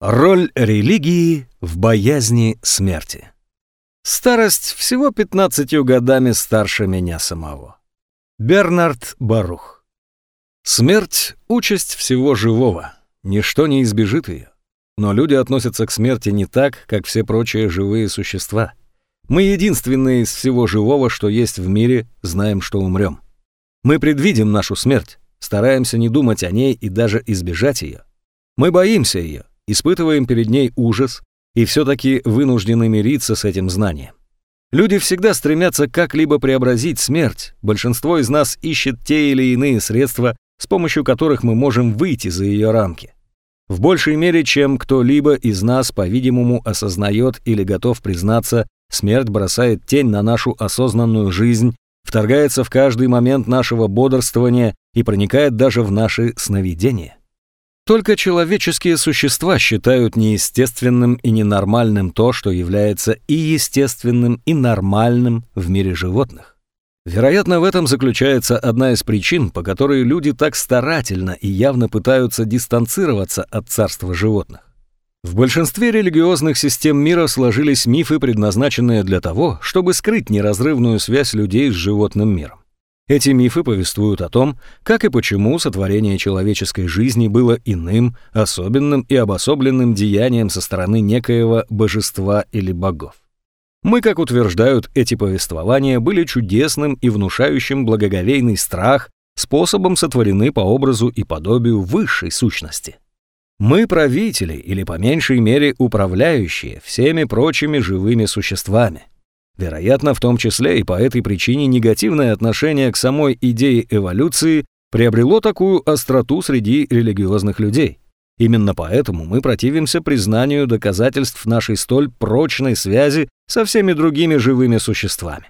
Роль религии в боязни смерти. Старость всего 15 годами старше меня самого. Бернард Барух. Смерть — участь всего живого. Ничто не избежит ее. Но люди относятся к смерти не так, как все прочие живые существа. Мы единственные из всего живого, что есть в мире, знаем, что умрем. Мы предвидим нашу смерть, стараемся не думать о ней и даже избежать ее. Мы боимся ее, испытываем перед ней ужас и все-таки вынуждены мириться с этим знанием. Люди всегда стремятся как-либо преобразить смерть, большинство из нас ищет те или иные средства, с помощью которых мы можем выйти за ее рамки. В большей мере, чем кто-либо из нас, по-видимому, осознает или готов признаться, смерть бросает тень на нашу осознанную жизнь, вторгается в каждый момент нашего бодрствования и проникает даже в наши сновидения. Только человеческие существа считают неестественным и ненормальным то, что является и естественным, и нормальным в мире животных. Вероятно, в этом заключается одна из причин, по которой люди так старательно и явно пытаются дистанцироваться от царства животных. В большинстве религиозных систем мира сложились мифы, предназначенные для того, чтобы скрыть неразрывную связь людей с животным миром. Эти мифы повествуют о том, как и почему сотворение человеческой жизни было иным, особенным и обособленным деянием со стороны некоего божества или богов. Мы, как утверждают эти повествования, были чудесным и внушающим благоговейный страх способом сотворены по образу и подобию высшей сущности. Мы правители или по меньшей мере управляющие всеми прочими живыми существами. Вероятно, в том числе и по этой причине негативное отношение к самой идее эволюции приобрело такую остроту среди религиозных людей. Именно поэтому мы противимся признанию доказательств нашей столь прочной связи со всеми другими живыми существами.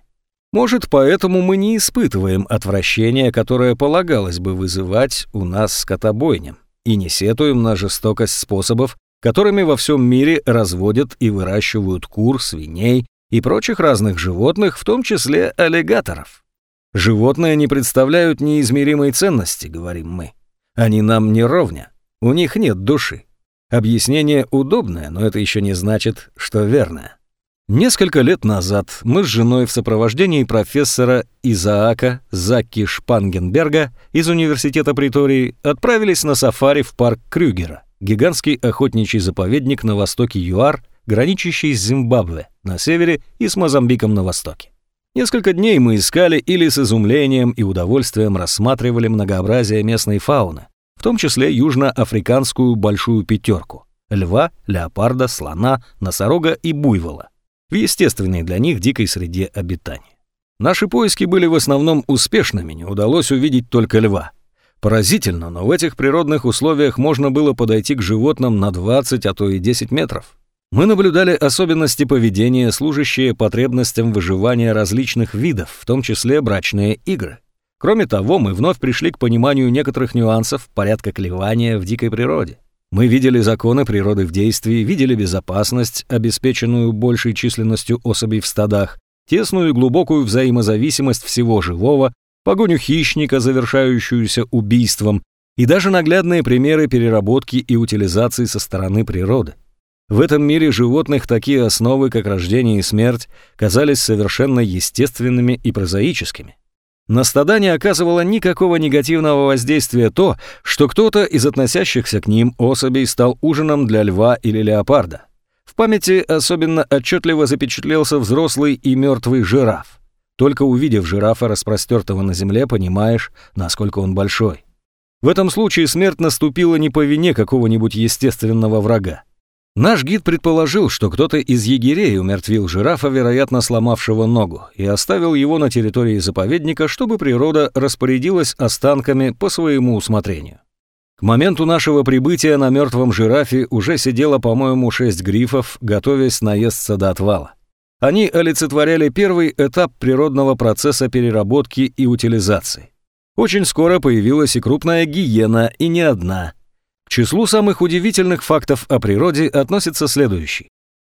Может, поэтому мы не испытываем отвращения, которое полагалось бы вызывать у нас скотобойням, и не сетуем на жестокость способов, которыми во всем мире разводят и выращивают кур, свиней, и прочих разных животных, в том числе аллигаторов. Животные не представляют неизмеримой ценности, говорим мы. Они нам не ровня, у них нет души. Объяснение удобное, но это еще не значит, что верное. Несколько лет назад мы с женой в сопровождении профессора Изаака Заки Шпангенберга из Университета Притории отправились на сафари в парк Крюгера, гигантский охотничий заповедник на востоке ЮАР, граничащий с Зимбабве на севере и с Мозамбиком на востоке. Несколько дней мы искали или с изумлением и удовольствием рассматривали многообразие местной фауны, в том числе южноафриканскую большую пятерку – льва, леопарда, слона, носорога и буйвола в естественной для них дикой среде обитания. Наши поиски были в основном успешными, не удалось увидеть только льва. Поразительно, но в этих природных условиях можно было подойти к животным на 20, а то и 10 метров. Мы наблюдали особенности поведения, служащие потребностям выживания различных видов, в том числе брачные игры. Кроме того, мы вновь пришли к пониманию некоторых нюансов порядка клевания в дикой природе. Мы видели законы природы в действии, видели безопасность, обеспеченную большей численностью особей в стадах, тесную и глубокую взаимозависимость всего живого, погоню хищника, завершающуюся убийством, и даже наглядные примеры переработки и утилизации со стороны природы. В этом мире животных такие основы, как рождение и смерть, казались совершенно естественными и прозаическими. На стада не оказывало никакого негативного воздействия то, что кто-то из относящихся к ним особей стал ужином для льва или леопарда. В памяти особенно отчетливо запечатлелся взрослый и мертвый жираф. Только увидев жирафа, распростертого на земле, понимаешь, насколько он большой. В этом случае смерть наступила не по вине какого-нибудь естественного врага. Наш гид предположил, что кто-то из егерей умертвил жирафа, вероятно, сломавшего ногу, и оставил его на территории заповедника, чтобы природа распорядилась останками по своему усмотрению. К моменту нашего прибытия на мертвом жирафе уже сидело, по-моему, шесть грифов, готовясь наесться до отвала. Они олицетворяли первый этап природного процесса переработки и утилизации. Очень скоро появилась и крупная гиена, и не одна – числу самых удивительных фактов о природе относится следующий.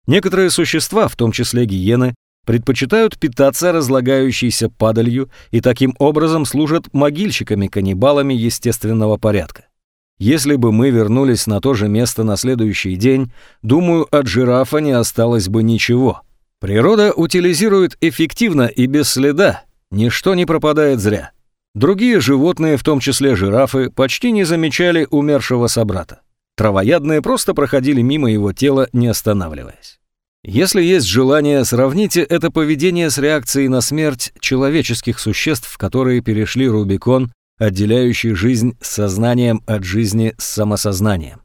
Некоторые существа, в том числе гиены, предпочитают питаться разлагающейся падалью и таким образом служат могильщиками-каннибалами естественного порядка. Если бы мы вернулись на то же место на следующий день, думаю, от жирафа не осталось бы ничего. Природа утилизирует эффективно и без следа, ничто не пропадает зря. Другие животные, в том числе жирафы, почти не замечали умершего собрата. Травоядные просто проходили мимо его тела, не останавливаясь. Если есть желание, сравните это поведение с реакцией на смерть человеческих существ, которые перешли Рубикон, отделяющий жизнь с сознанием от жизни с самосознанием.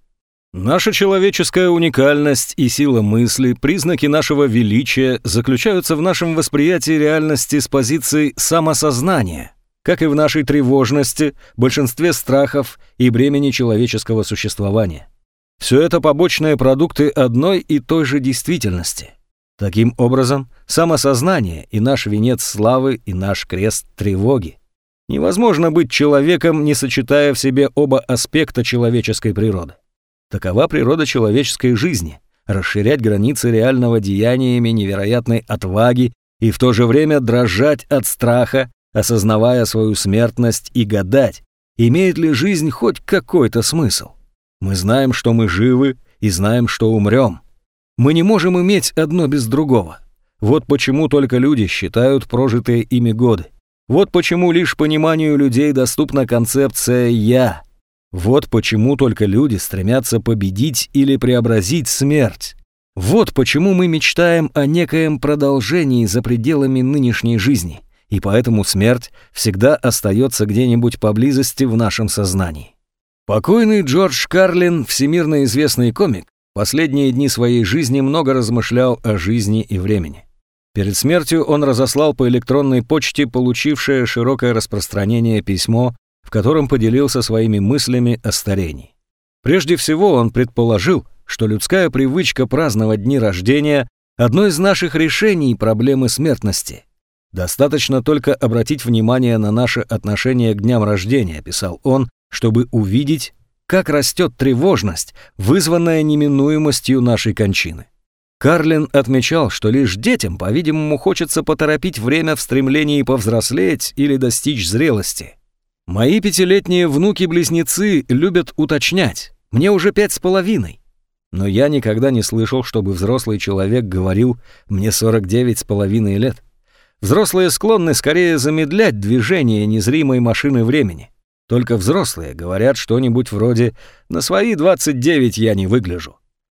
Наша человеческая уникальность и сила мысли, признаки нашего величия заключаются в нашем восприятии реальности с позиции самосознания, как и в нашей тревожности, большинстве страхов и бремени человеческого существования. Все это побочные продукты одной и той же действительности. Таким образом, самосознание и наш венец славы, и наш крест тревоги. Невозможно быть человеком, не сочетая в себе оба аспекта человеческой природы. Такова природа человеческой жизни – расширять границы реального деяниями невероятной отваги и в то же время дрожать от страха, осознавая свою смертность и гадать, имеет ли жизнь хоть какой-то смысл. Мы знаем, что мы живы и знаем, что умрем. Мы не можем иметь одно без другого. Вот почему только люди считают прожитые ими годы. Вот почему лишь пониманию людей доступна концепция «я», вот почему только люди стремятся победить или преобразить смерть. Вот почему мы мечтаем о некоем продолжении за пределами нынешней жизни, и поэтому смерть всегда остается где-нибудь поблизости в нашем сознании. Покойный Джордж Карлин, всемирно известный комик, последние дни своей жизни много размышлял о жизни и времени. Перед смертью он разослал по электронной почте получившее широкое распространение письмо в котором поделился своими мыслями о старении. Прежде всего он предположил, что людская привычка праздновать дни рождения – одно из наших решений проблемы смертности. Достаточно только обратить внимание на наше отношение к дням рождения, писал он, чтобы увидеть, как растет тревожность, вызванная неминуемостью нашей кончины. Карлин отмечал, что лишь детям, по-видимому, хочется поторопить время в стремлении повзрослеть или достичь зрелости. Мои пятилетние внуки-близнецы любят уточнять. Мне уже пять с половиной. Но я никогда не слышал, чтобы взрослый человек говорил «мне 49 с половиной лет». Взрослые склонны скорее замедлять движение незримой машины времени. Только взрослые говорят что-нибудь вроде «на свои 29 я не выгляжу».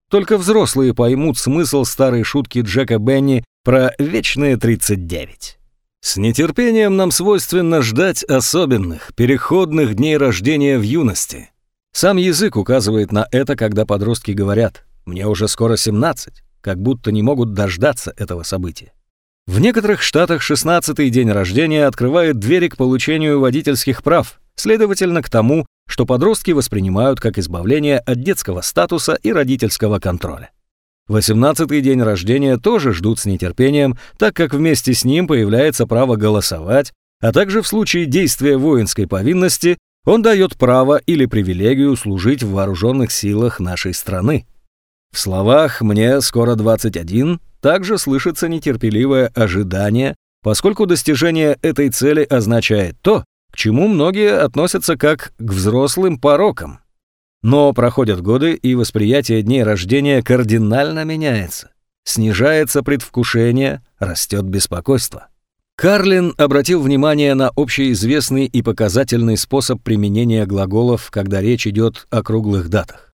Только взрослые поймут смысл старой шутки Джека Бенни про вечные 39. С нетерпением нам свойственно ждать особенных, переходных дней рождения в юности. Сам язык указывает на это, когда подростки говорят «мне уже скоро 17», как будто не могут дождаться этого события. В некоторых штатах 16-й день рождения открывает двери к получению водительских прав, следовательно к тому, что подростки воспринимают как избавление от детского статуса и родительского контроля. 18-й день рождения тоже ждут с нетерпением, так как вместе с ним появляется право голосовать, а также в случае действия воинской повинности он дает право или привилегию служить в вооруженных силах нашей страны. В словах «мне скоро 21» также слышится нетерпеливое ожидание, поскольку достижение этой цели означает то, к чему многие относятся как к взрослым порокам. Но проходят годы, и восприятие дней рождения кардинально меняется. Снижается предвкушение, растет беспокойство. Карлин обратил внимание на общеизвестный и показательный способ применения глаголов, когда речь идет о круглых датах.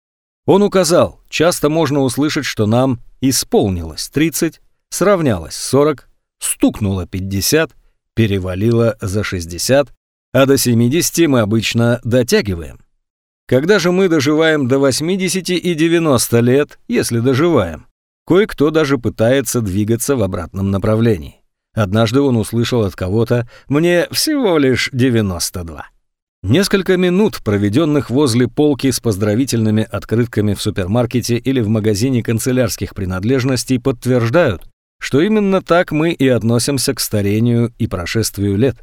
Он указал, часто можно услышать, что нам исполнилось 30, сравнялось 40, стукнуло 50, перевалило за 60, а до 70 мы обычно дотягиваем. Когда же мы доживаем до 80 и 90 лет, если доживаем, кое-кто даже пытается двигаться в обратном направлении. Однажды он услышал от кого-то «мне всего лишь 92». Несколько минут, проведенных возле полки с поздравительными открытками в супермаркете или в магазине канцелярских принадлежностей, подтверждают, что именно так мы и относимся к старению и прошествию лет.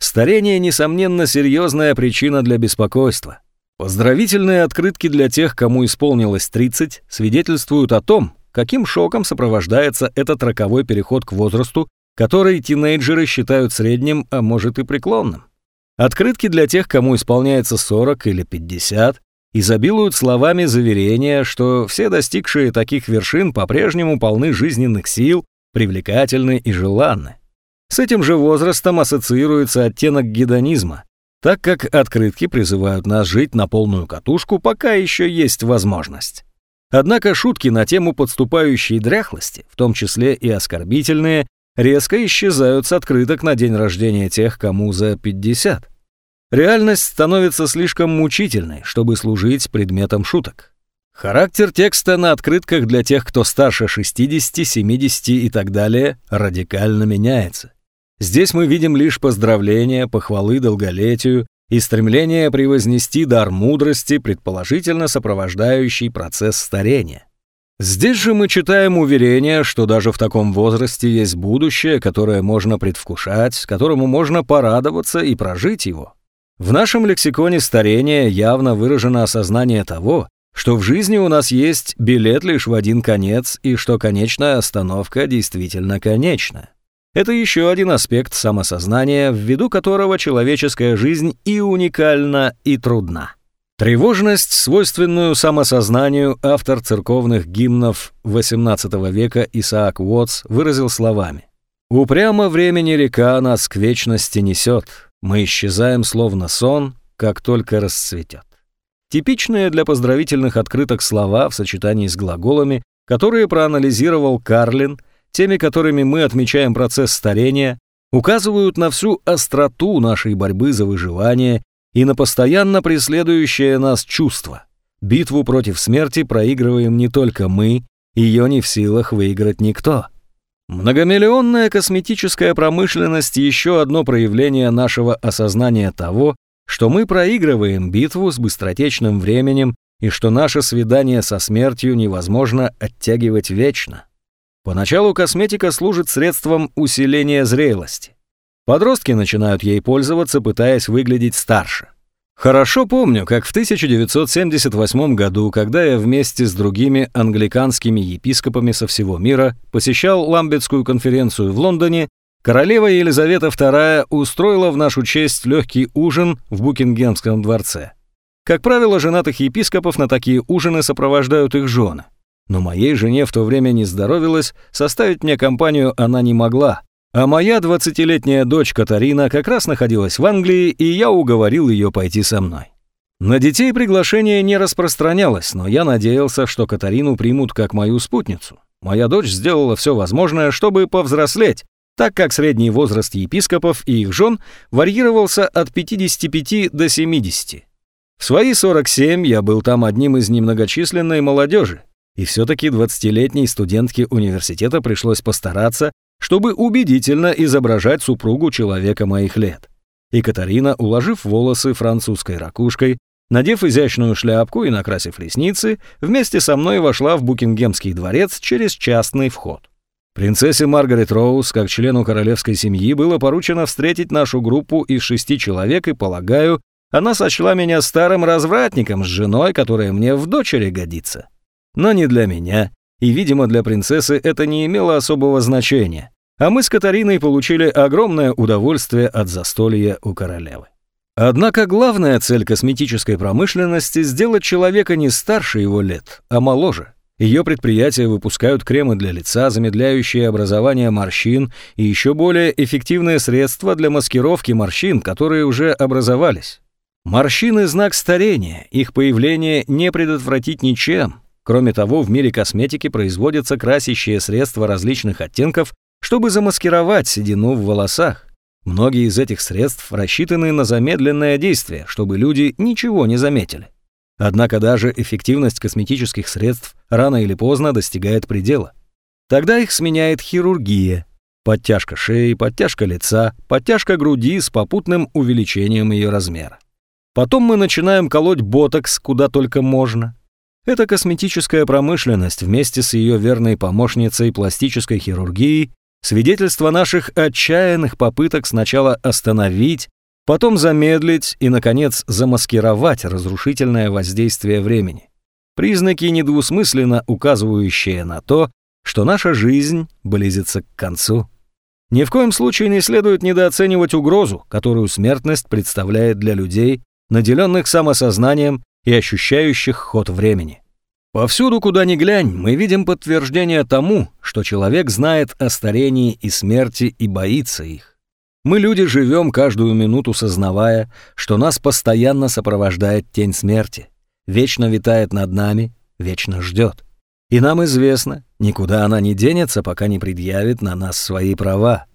Старение, несомненно, серьезная причина для беспокойства. Поздравительные открытки для тех, кому исполнилось 30, свидетельствуют о том, каким шоком сопровождается этот роковой переход к возрасту, который тинейджеры считают средним, а может и преклонным. Открытки для тех, кому исполняется 40 или 50, изобилуют словами заверения, что все достигшие таких вершин по-прежнему полны жизненных сил, привлекательны и желанны. С этим же возрастом ассоциируется оттенок гедонизма, так как открытки призывают нас жить на полную катушку, пока еще есть возможность. Однако шутки на тему подступающей дряхлости, в том числе и оскорбительные, резко исчезают с открыток на день рождения тех, кому за 50. Реальность становится слишком мучительной, чтобы служить предметом шуток. Характер текста на открытках для тех, кто старше 60, 70 и так далее, радикально меняется. Здесь мы видим лишь поздравления, похвалы долголетию и стремление превознести дар мудрости, предположительно сопровождающий процесс старения. Здесь же мы читаем уверение, что даже в таком возрасте есть будущее, которое можно предвкушать, которому можно порадоваться и прожить его. В нашем лексиконе старения явно выражено осознание того, что в жизни у нас есть билет лишь в один конец и что конечная остановка действительно конечна. Это еще один аспект самосознания, ввиду которого человеческая жизнь и уникальна, и трудна. Тревожность, свойственную самосознанию, автор церковных гимнов XVIII века Исаак Уотс выразил словами. «Упрямо времени река нас к вечности несет, мы исчезаем словно сон, как только расцветет». Типичные для поздравительных открыток слова в сочетании с глаголами, которые проанализировал Карлин – теми, которыми мы отмечаем процесс старения, указывают на всю остроту нашей борьбы за выживание и на постоянно преследующее нас чувство. Битву против смерти проигрываем не только мы, ее не в силах выиграть никто. Многомиллионная косметическая промышленность – еще одно проявление нашего осознания того, что мы проигрываем битву с быстротечным временем и что наше свидание со смертью невозможно оттягивать вечно. Поначалу косметика служит средством усиления зрелости. Подростки начинают ей пользоваться, пытаясь выглядеть старше. Хорошо помню, как в 1978 году, когда я вместе с другими англиканскими епископами со всего мира посещал Ламбетскую конференцию в Лондоне, королева Елизавета II устроила в нашу честь легкий ужин в Букингемском дворце. Как правило, женатых епископов на такие ужины сопровождают их жены. Но моей жене в то время не здоровилось, составить мне компанию она не могла. А моя двадцатилетняя дочь Катарина как раз находилась в Англии, и я уговорил ее пойти со мной. На детей приглашение не распространялось, но я надеялся, что Катарину примут как мою спутницу. Моя дочь сделала все возможное, чтобы повзрослеть, так как средний возраст епископов и их жен варьировался от 55 до 70. В свои 47 я был там одним из немногочисленной молодежи, и все-таки 20-летней студентке университета пришлось постараться, чтобы убедительно изображать супругу человека моих лет. И Катарина, уложив волосы французской ракушкой, надев изящную шляпку и накрасив ресницы, вместе со мной вошла в Букингемский дворец через частный вход. Принцессе Маргарет Роуз, как члену королевской семьи, было поручено встретить нашу группу из шести человек, и, полагаю, она сочла меня старым развратником с женой, которая мне в дочери годится но не для меня, и, видимо, для принцессы это не имело особого значения, а мы с Катариной получили огромное удовольствие от застолья у королевы. Однако главная цель косметической промышленности – сделать человека не старше его лет, а моложе. Ее предприятия выпускают кремы для лица, замедляющие образование морщин и еще более эффективные средства для маскировки морщин, которые уже образовались. Морщины – знак старения, их появление не предотвратить ничем, Кроме того, в мире косметики производятся красящие средства различных оттенков, чтобы замаскировать седину в волосах. Многие из этих средств рассчитаны на замедленное действие, чтобы люди ничего не заметили. Однако даже эффективность косметических средств рано или поздно достигает предела. Тогда их сменяет хирургия. Подтяжка шеи, подтяжка лица, подтяжка груди с попутным увеличением ее размера. Потом мы начинаем колоть ботокс куда только можно. Эта косметическая промышленность вместе с ее верной помощницей пластической хирургией свидетельство наших отчаянных попыток сначала остановить, потом замедлить и, наконец, замаскировать разрушительное воздействие времени. Признаки, недвусмысленно указывающие на то, что наша жизнь близится к концу. Ни в коем случае не следует недооценивать угрозу, которую смертность представляет для людей, наделенных самосознанием и ощущающих ход времени. Повсюду, куда ни глянь, мы видим подтверждение тому, что человек знает о старении и смерти и боится их. Мы, люди, живем каждую минуту, сознавая, что нас постоянно сопровождает тень смерти, вечно витает над нами, вечно ждет. И нам известно, никуда она не денется, пока не предъявит на нас свои права.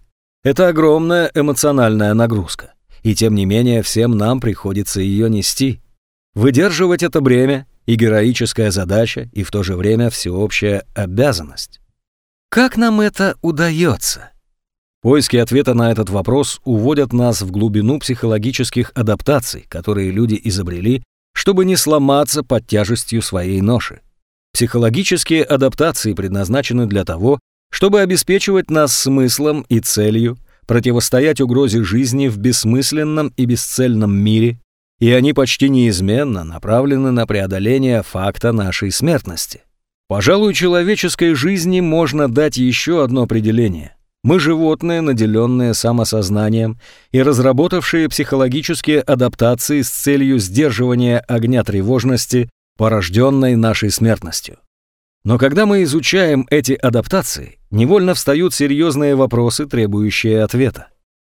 Это огромная эмоциональная нагрузка, и тем не менее всем нам приходится ее нести. Выдерживать это бремя и героическая задача, и в то же время всеобщая обязанность. Как нам это удается? Поиски ответа на этот вопрос уводят нас в глубину психологических адаптаций, которые люди изобрели, чтобы не сломаться под тяжестью своей ноши. Психологические адаптации предназначены для того, чтобы обеспечивать нас смыслом и целью, противостоять угрозе жизни в бессмысленном и бесцельном мире, и они почти неизменно направлены на преодоление факта нашей смертности. Пожалуй, человеческой жизни можно дать еще одно определение. Мы животные, наделенные самосознанием и разработавшие психологические адаптации с целью сдерживания огня тревожности порожденной нашей смертностью. Но когда мы изучаем эти адаптации, невольно встают серьезные вопросы, требующие ответа.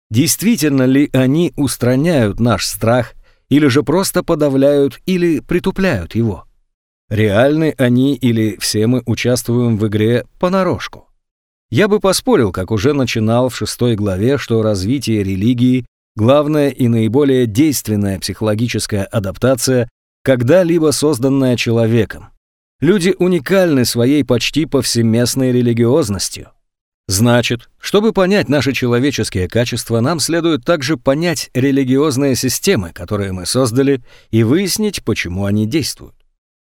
Действительно ли они устраняют наш страх, или же просто подавляют или притупляют его? Реальны они или все мы участвуем в игре понарошку? Я бы поспорил, как уже начинал в шестой главе, что развитие религии – главная и наиболее действенная психологическая адаптация, когда-либо созданная человеком. Люди уникальны своей почти повсеместной религиозностью. Значит, чтобы понять наши человеческие качества, нам следует также понять религиозные системы, которые мы создали, и выяснить, почему они действуют.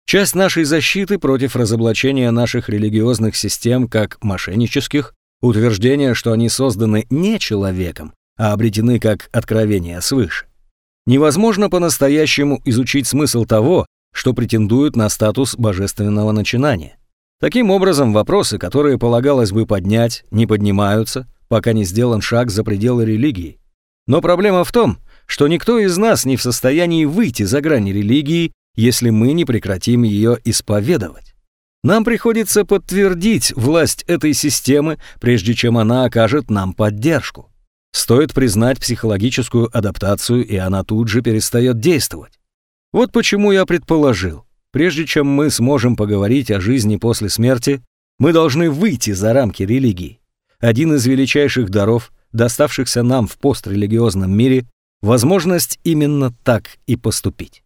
Часть нашей защиты против разоблачения наших религиозных систем как мошеннических, утверждение, что они созданы не человеком, а обретены как откровение свыше. Невозможно по-настоящему изучить смысл того, что претендует на статус божественного начинания. Таким образом, вопросы, которые полагалось бы поднять, не поднимаются, пока не сделан шаг за пределы религии. Но проблема в том, что никто из нас не в состоянии выйти за грани религии, если мы не прекратим ее исповедовать. Нам приходится подтвердить власть этой системы, прежде чем она окажет нам поддержку. Стоит признать психологическую адаптацию, и она тут же перестает действовать. Вот почему я предположил, прежде чем мы сможем поговорить о жизни после смерти, мы должны выйти за рамки религии. Один из величайших даров, доставшихся нам в пострелигиозном мире, возможность именно так и поступить.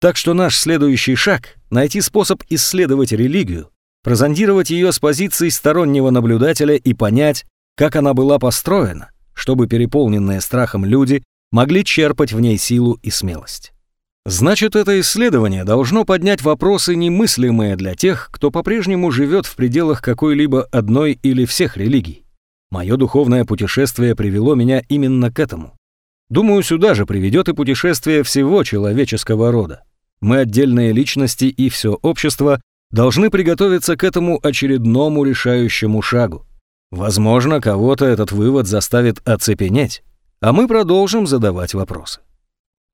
Так что наш следующий шаг — найти способ исследовать религию, прозондировать ее с позиции стороннего наблюдателя и понять, как она была построена, чтобы переполненные страхом люди могли черпать в ней силу и смелость. Значит, это исследование должно поднять вопросы, немыслимые для тех, кто по-прежнему живет в пределах какой-либо одной или всех религий. Мое духовное путешествие привело меня именно к этому. Думаю, сюда же приведет и путешествие всего человеческого рода. Мы, отдельные личности и все общество, должны приготовиться к этому очередному решающему шагу. Возможно, кого-то этот вывод заставит оцепенеть, а мы продолжим задавать вопросы.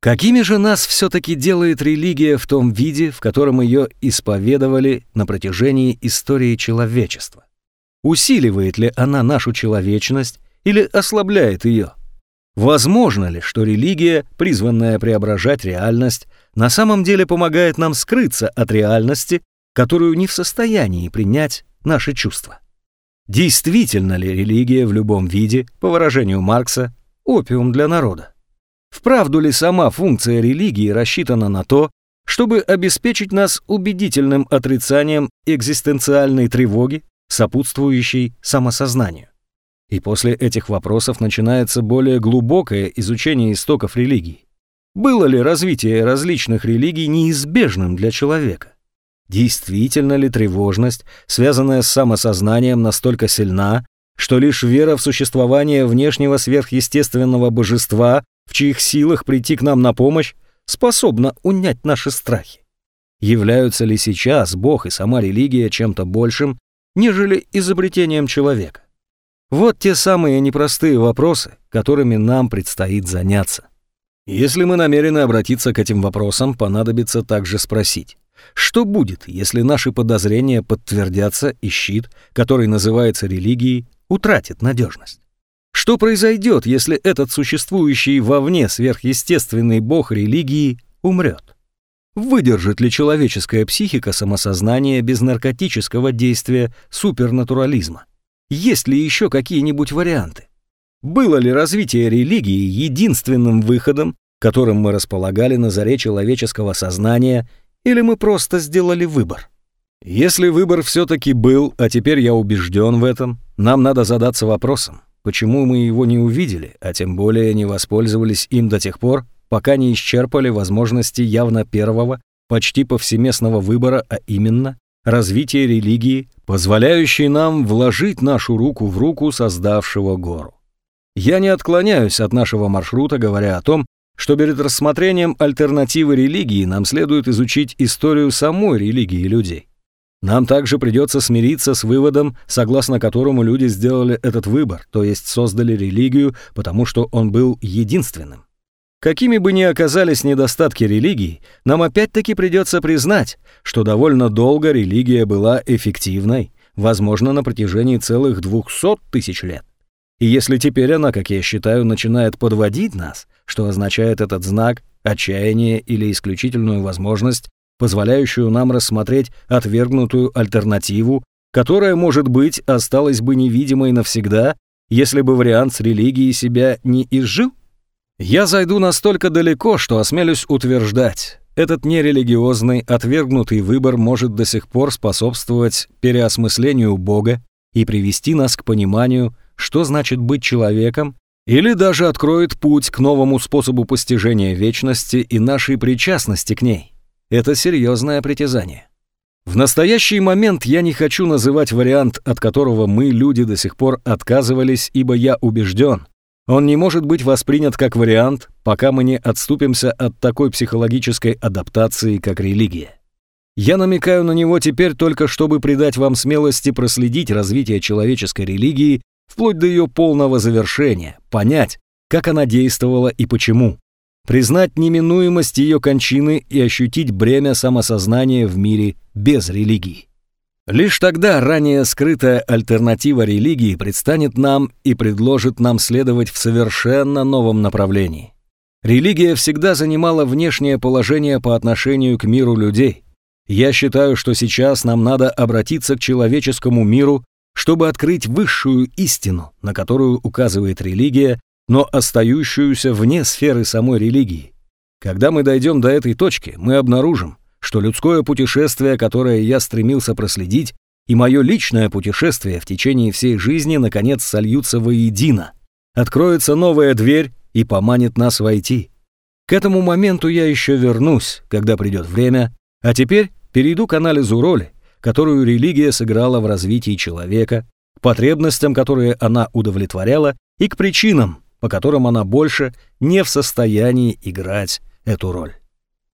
Какими же нас все-таки делает религия в том виде, в котором ее исповедовали на протяжении истории человечества? Усиливает ли она нашу человечность или ослабляет ее? Возможно ли, что религия, призванная преображать реальность, на самом деле помогает нам скрыться от реальности, которую не в состоянии принять наши чувства? Действительно ли религия в любом виде, по выражению Маркса, опиум для народа? Вправду ли сама функция религии рассчитана на то, чтобы обеспечить нас убедительным отрицанием экзистенциальной тревоги, сопутствующей самосознанию? И после этих вопросов начинается более глубокое изучение истоков религии. Было ли развитие различных религий неизбежным для человека? Действительно ли тревожность, связанная с самосознанием, настолько сильна, что лишь вера в существование внешнего сверхъестественного божества, в чьих силах прийти к нам на помощь, способна унять наши страхи? Являются ли сейчас Бог и сама религия чем-то большим, нежели изобретением человека? Вот те самые непростые вопросы, которыми нам предстоит заняться. Если мы намерены обратиться к этим вопросам, понадобится также спросить, что будет, если наши подозрения подтвердятся и щит, который называется религией, утратит надежность? Что произойдет, если этот существующий вовне сверхъестественный бог религии умрет? Выдержит ли человеческая психика самосознание без наркотического действия супернатурализма? Есть ли еще какие-нибудь варианты? Было ли развитие религии единственным выходом, которым мы располагали на заре человеческого сознания, или мы просто сделали выбор? Если выбор все-таки был, а теперь я убежден в этом, нам надо задаться вопросом, почему мы его не увидели, а тем более не воспользовались им до тех пор, пока не исчерпали возможности явно первого, почти повсеместного выбора, а именно развитие религии, позволяющей нам вложить нашу руку в руку создавшего гору. Я не отклоняюсь от нашего маршрута, говоря о том, что перед рассмотрением альтернативы религии нам следует изучить историю самой религии людей. Нам также придется смириться с выводом, согласно которому люди сделали этот выбор, то есть создали религию, потому что он был единственным. Какими бы ни оказались недостатки религии, нам опять-таки придется признать, что довольно долго религия была эффективной, возможно, на протяжении целых двухсот тысяч лет. И если теперь она, как я считаю, начинает подводить нас, что означает этот знак, отчаяние или исключительную возможность, позволяющую нам рассмотреть отвергнутую альтернативу, которая, может быть, осталась бы невидимой навсегда, если бы вариант с религией себя не изжил? Я зайду настолько далеко, что осмелюсь утверждать, этот нерелигиозный, отвергнутый выбор может до сих пор способствовать переосмыслению Бога и привести нас к пониманию, что значит быть человеком, или даже откроет путь к новому способу постижения вечности и нашей причастности к ней. Это серьезное притязание. В настоящий момент я не хочу называть вариант, от которого мы, люди, до сих пор отказывались, ибо я убежден, он не может быть воспринят как вариант, пока мы не отступимся от такой психологической адаптации, как религия. Я намекаю на него теперь только, чтобы придать вам смелости проследить развитие человеческой религии вплоть до ее полного завершения, понять, как она действовала и почему, признать неминуемость ее кончины и ощутить бремя самосознания в мире без религии. Лишь тогда ранее скрытая альтернатива религии предстанет нам и предложит нам следовать в совершенно новом направлении. Религия всегда занимала внешнее положение по отношению к миру людей. Я считаю, что сейчас нам надо обратиться к человеческому миру чтобы открыть высшую истину, на которую указывает религия, но остающуюся вне сферы самой религии. Когда мы дойдем до этой точки, мы обнаружим, что людское путешествие, которое я стремился проследить, и мое личное путешествие в течение всей жизни наконец сольются воедино. Откроется новая дверь и поманит нас войти. К этому моменту я еще вернусь, когда придет время, а теперь перейду к анализу роли, которую религия сыграла в развитии человека, к потребностям, которые она удовлетворяла, и к причинам, по которым она больше не в состоянии играть эту роль.